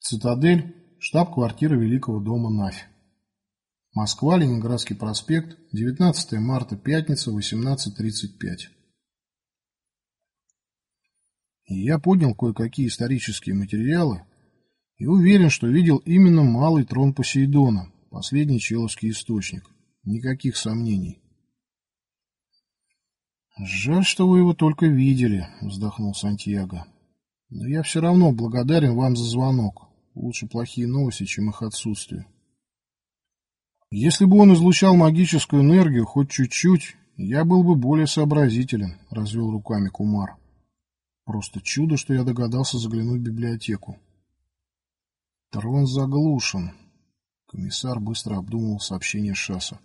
Цитадель, штаб-квартира Великого дома Нафь. Москва, Ленинградский проспект, 19 марта, пятница, 18.35. Я поднял кое-какие исторические материалы и уверен, что видел именно малый трон Посейдона, последний человский источник. Никаких сомнений. «Жаль, что вы его только видели», — вздохнул Сантьяго. «Но я все равно благодарен вам за звонок. Лучше плохие новости, чем их отсутствие». «Если бы он излучал магическую энергию хоть чуть-чуть, я был бы более сообразителен», — развел руками Кумар. «Просто чудо, что я догадался заглянуть в библиотеку». «Трон заглушен», — комиссар быстро обдумывал сообщение Шаса.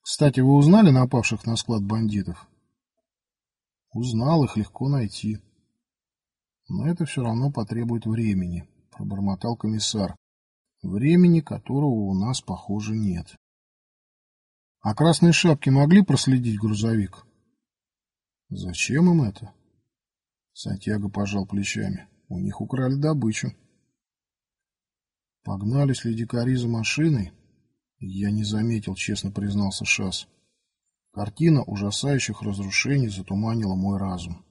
«Кстати, вы узнали напавших на склад бандитов?» Узнал, их легко найти. Но это все равно потребует времени, пробормотал комиссар. Времени, которого у нас, похоже, нет. А красные шапки могли проследить грузовик? Зачем им это? Сантьяго пожал плечами. У них украли добычу. Погнались ли дикари за машиной? Я не заметил, честно признался Шас. Картина ужасающих разрушений затуманила мой разум.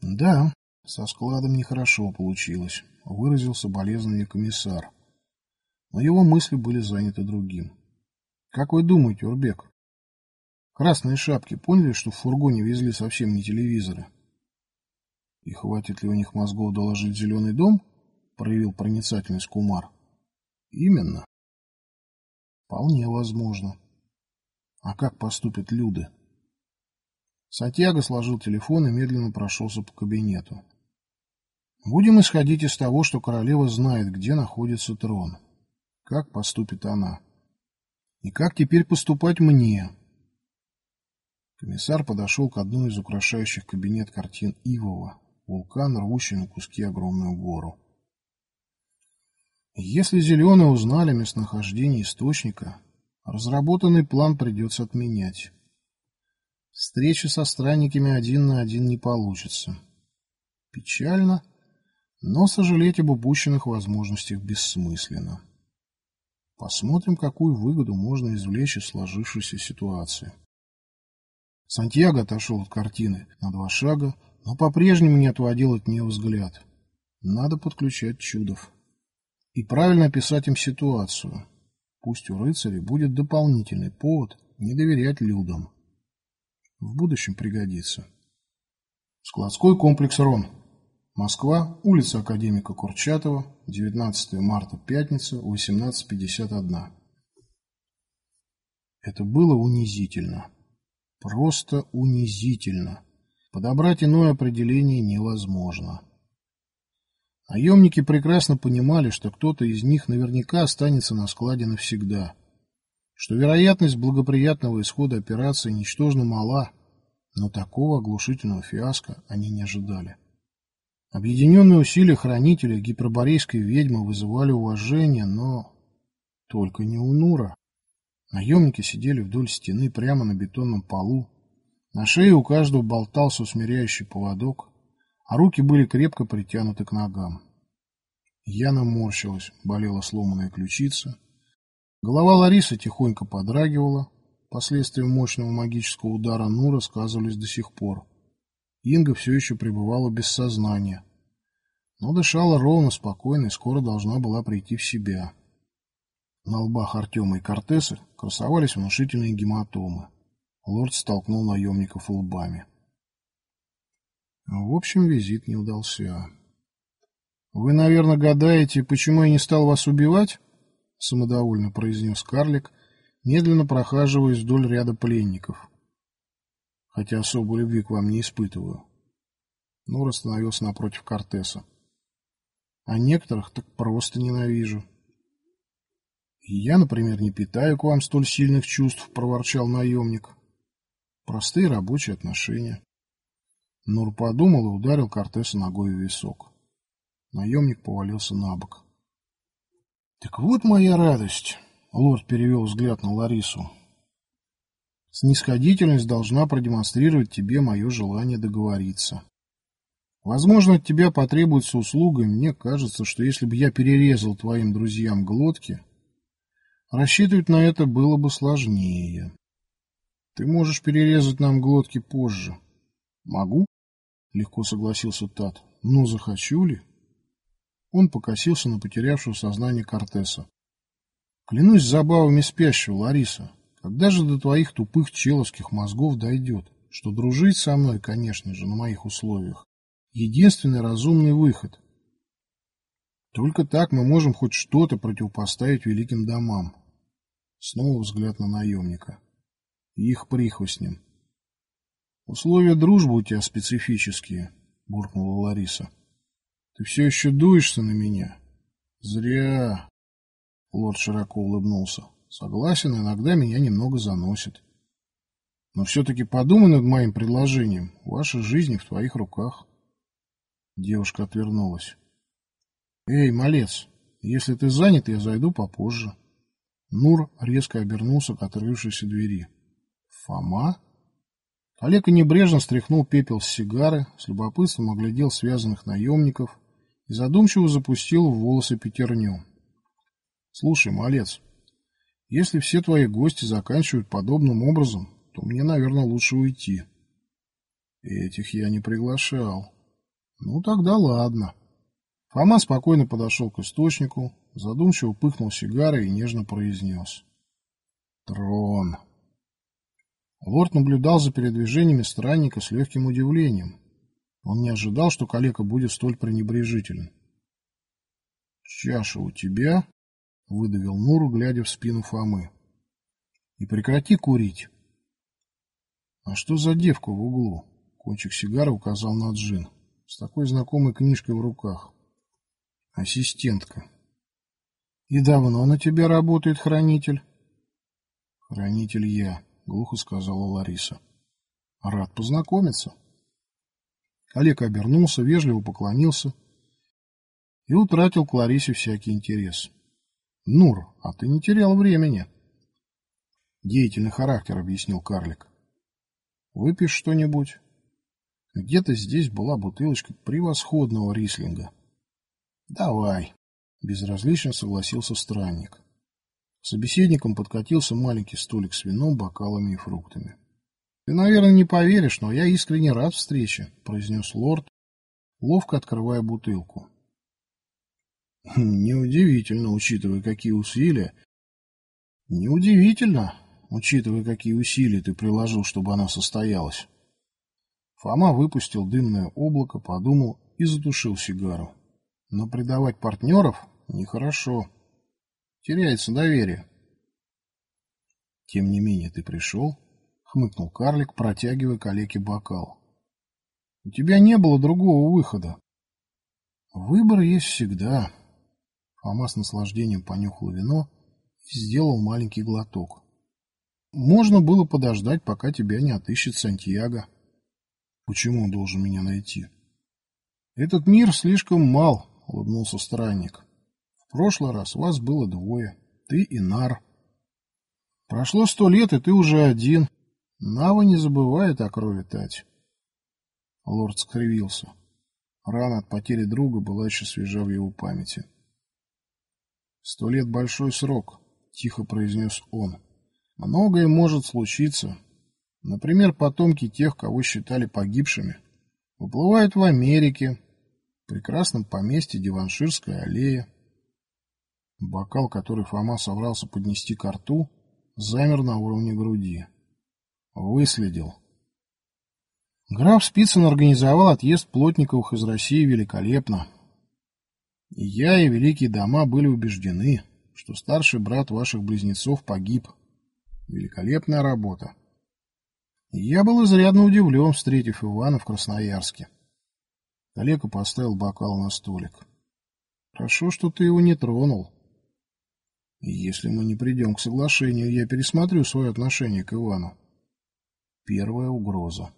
Да, со складом нехорошо получилось, выразился болезненный комиссар. Но его мысли были заняты другим. Как вы думаете, Урбек? Красные шапки поняли, что в фургоне везли совсем не телевизоры? И хватит ли у них мозгов доложить зеленый дом? Проявил проницательность Кумар. Именно. Вполне возможно. А как поступят люди? Сантьяго сложил телефон и медленно прошелся по кабинету. Будем исходить из того, что королева знает, где находится трон. Как поступит она? И как теперь поступать мне? Комиссар подошел к одной из украшающих кабинет картин Ивова, вулкан, рвущий на куски огромную гору. Если зеленые узнали местонахождение источника, Разработанный план придется отменять. Встречи со странниками один на один не получится. Печально, но сожалеть об упущенных возможностях бессмысленно. Посмотрим, какую выгоду можно извлечь из сложившейся ситуации. Сантьяго отошел от картины на два шага, но по-прежнему не отводил от нее взгляд. Надо подключать чудов. И правильно описать им ситуацию. Пусть у рыцаря будет дополнительный повод не доверять людям. В будущем пригодится. Складской комплекс «Рон». Москва, улица Академика Курчатова, 19 марта, пятница, 18.51. Это было унизительно. Просто унизительно. Подобрать иное определение невозможно. Наемники прекрасно понимали, что кто-то из них наверняка останется на складе навсегда, что вероятность благоприятного исхода операции ничтожно мала, но такого оглушительного фиаско они не ожидали. Объединенные усилия хранителя гиперборейской ведьмы вызывали уважение, но только не у Нура. Наемники сидели вдоль стены прямо на бетонном полу. На шее у каждого болтался усмиряющий поводок, а руки были крепко притянуты к ногам. Яна морщилась, болела сломанная ключица. Голова Ларисы тихонько подрагивала. Последствия мощного магического удара Нура сказывались до сих пор. Инга все еще пребывала без сознания, но дышала ровно, спокойно и скоро должна была прийти в себя. На лбах Артема и Кортеса красовались внушительные гематомы. Лорд столкнул наемников лбами. В общем, визит не удался. «Вы, наверное, гадаете, почему я не стал вас убивать?» — самодовольно произнес карлик, медленно прохаживаясь вдоль ряда пленников. «Хотя особой любви к вам не испытываю». Нур остановился напротив Кортеса. «А некоторых так просто ненавижу». «Я, например, не питаю к вам столь сильных чувств», — проворчал наемник. «Простые рабочие отношения». Нур подумал и ударил Кортеса ногой в висок. Наемник повалился на бок. «Так вот моя радость!» — лорд перевел взгляд на Ларису. «Снисходительность должна продемонстрировать тебе мое желание договориться. Возможно, от тебя потребуется услуга, и мне кажется, что если бы я перерезал твоим друзьям глотки, рассчитывать на это было бы сложнее. Ты можешь перерезать нам глотки позже. Могу? Легко согласился Тат. Ну, захочу ли? Он покосился на потерявшего сознание Кортеса. Клянусь забавами спящего, Лариса, когда же до твоих тупых человских мозгов дойдет, что дружить со мной, конечно же, на моих условиях, единственный разумный выход. Только так мы можем хоть что-то противопоставить великим домам. Снова взгляд на наемника. И их прихвостням. Условия дружбы у тебя специфические, буркнула Лариса. Ты все еще дуешься на меня? Зря. Лорд широко улыбнулся. Согласен, иногда меня немного заносит. Но все-таки подумай над моим предложением. Ваша жизнь в твоих руках. Девушка отвернулась. Эй, малец, если ты занят, я зайду попозже. Нур резко обернулся к открывшейся двери. Фома? Олег небрежно стряхнул пепел с сигары, с любопытством оглядел связанных наемников и задумчиво запустил в волосы пятерню. Слушай, малец, если все твои гости заканчивают подобным образом, то мне, наверное, лучше уйти. Этих я не приглашал. Ну, тогда ладно. Фома спокойно подошел к источнику, задумчиво пыхнул сигарой и нежно произнес. Трон. Лорд наблюдал за передвижениями странника с легким удивлением. Он не ожидал, что калека будет столь пренебрежителен. «Чаша у тебя?» — выдавил Нуру, глядя в спину Фомы. «И прекрати курить». «А что за девка в углу?» — кончик сигары указал на Джин. «С такой знакомой книжкой в руках». «Ассистентка». «И давно на тебя работает хранитель?» «Хранитель я», — глухо сказала Лариса. «Рад познакомиться». Олег обернулся, вежливо поклонился и утратил к Ларисе всякий интерес. Нур, а ты не терял времени. Деятельный характер, объяснил карлик. Выпьешь что-нибудь? Где-то здесь была бутылочка превосходного рислинга. Давай, безразлично согласился странник. Собеседником подкатился маленький столик с вином, бокалами и фруктами. «Ты, наверное, не поверишь, но я искренне рад встрече», — произнес лорд, ловко открывая бутылку. Неудивительно, учитывая, какие усилия... Неудивительно, учитывая, какие усилия ты приложил, чтобы она состоялась. Фома выпустил дымное облако, подумал и затушил сигару. Но предавать партнеров нехорошо. Теряется доверие. Тем не менее, ты пришел, хмыкнул карлик, протягивая калеке бокал. У тебя не было другого выхода. Выбор есть всегда. Фома с наслаждением понюхал вино и сделал маленький глоток. Можно было подождать, пока тебя не отыщет Сантьяго. Почему он должен меня найти? Этот мир слишком мал, улыбнулся странник. В прошлый раз вас было двое, ты и Нар. Прошло сто лет, и ты уже один. Нава не забывает о крови Тать. Лорд скривился. Рана от потери друга была еще свежа в его памяти. «Сто лет — большой срок», — тихо произнес он. «Многое может случиться. Например, потомки тех, кого считали погибшими, выплывают в Америке, в прекрасном поместье Диванширская аллея». Бокал, который Фома собрался поднести к рту, замер на уровне груди. Выследил. Граф Спицын организовал отъезд Плотниковых из России великолепно. И я, и великие дома были убеждены, что старший брат ваших близнецов погиб. Великолепная работа. Я был изрядно удивлен, встретив Ивана в Красноярске. Коллега поставил бокал на столик. Хорошо, что ты его не тронул. Если мы не придем к соглашению, я пересмотрю свое отношение к Ивану. Первая угроза.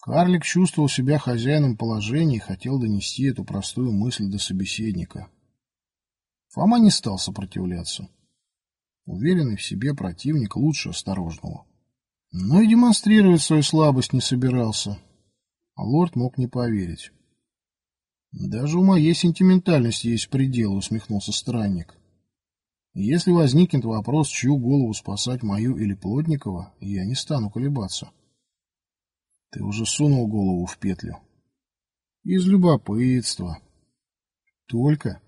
Карлик чувствовал себя хозяином положения и хотел донести эту простую мысль до собеседника. Фома не стал сопротивляться. Уверенный в себе противник лучше осторожного. Но и демонстрировать свою слабость не собирался. А лорд мог не поверить. «Даже у моей сентиментальности есть пределы», — усмехнулся странник. «Если возникнет вопрос, чью голову спасать, мою или Плотникова, я не стану колебаться». «Ты уже сунул голову в петлю». «Из любопытства». «Только?»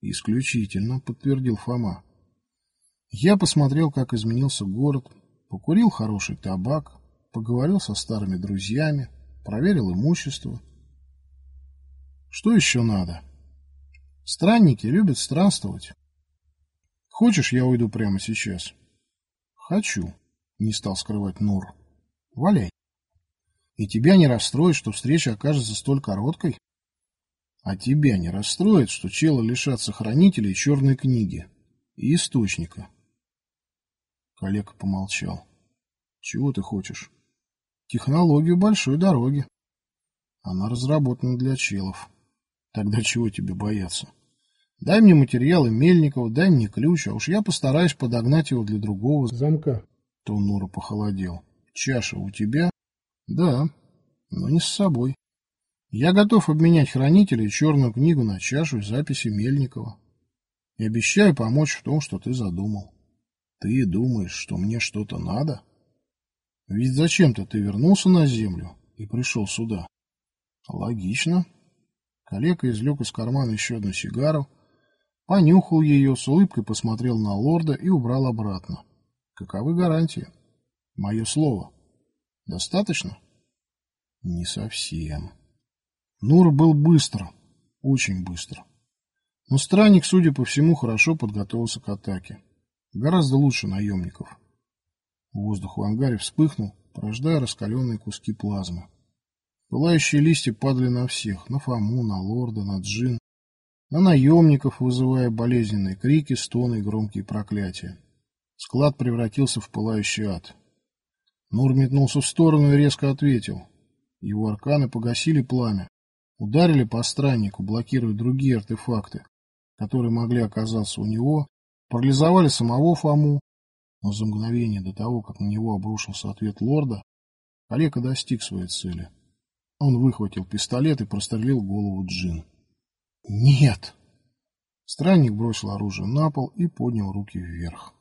«Исключительно», — подтвердил Фома. Я посмотрел, как изменился город, покурил хороший табак, поговорил со старыми друзьями, проверил имущество. Что еще надо? Странники любят странствовать. Хочешь, я уйду прямо сейчас? Хочу, не стал скрывать Нур. Валяй. И тебя не расстроит, что встреча окажется столь короткой? А тебя не расстроит, что чело лишатся хранителей черной книги и источника? Коллега помолчал. Чего ты хочешь? Технологию большой дороги. Она разработана для челов. Тогда чего тебе бояться? Дай мне материалы Мельникова, дай мне ключ, а уж я постараюсь подогнать его для другого замка. То Нура похолодел. Чаша у тебя? Да, но не с собой. Я готов обменять хранителя и черную книгу на чашу и записи Мельникова. И обещаю помочь в том, что ты задумал. Ты думаешь, что мне что-то надо? Ведь зачем-то ты вернулся на землю и пришел сюда. Логично. Коллега извлек из кармана еще одну сигару, понюхал ее, с улыбкой посмотрел на лорда и убрал обратно. Каковы гарантии? Мое слово. Достаточно? Не совсем. Нур был быстро, очень быстро. Но странник, судя по всему, хорошо подготовился к атаке. Гораздо лучше наемников. Воздух в ангаре вспыхнул, порождая раскаленные куски плазмы. Пылающие листья падали на всех, на Фому, на Лорда, на Джин, на наемников, вызывая болезненные крики, стоны и громкие проклятия. Склад превратился в пылающий ад. Нур метнулся в сторону и резко ответил. Его арканы погасили пламя, ударили по страннику, блокируя другие артефакты, которые могли оказаться у него Парализовали самого Фому, но за мгновение до того, как на него обрушился ответ лорда, Олега достиг своей цели. Он выхватил пистолет и прострелил голову Джин. «Нет!» Странник бросил оружие на пол и поднял руки вверх.